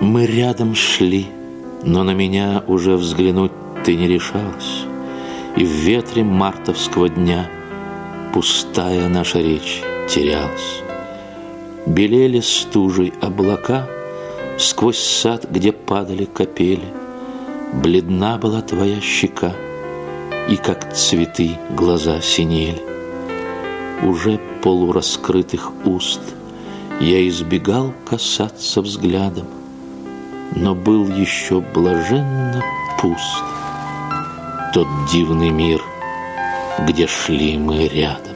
Мы рядом шли, но на меня уже взглянуть ты не решалась. И в ветре мартовского дня пустая наша речь терялась. Белели стужей облака сквозь сад, где падали капели. Бледна была твоя щека, и как цветы глаза синели. Уже полураскрытых уст я избегал касаться взглядом, но был еще блаженно пуст тот дивный мир, где шли мы рядом.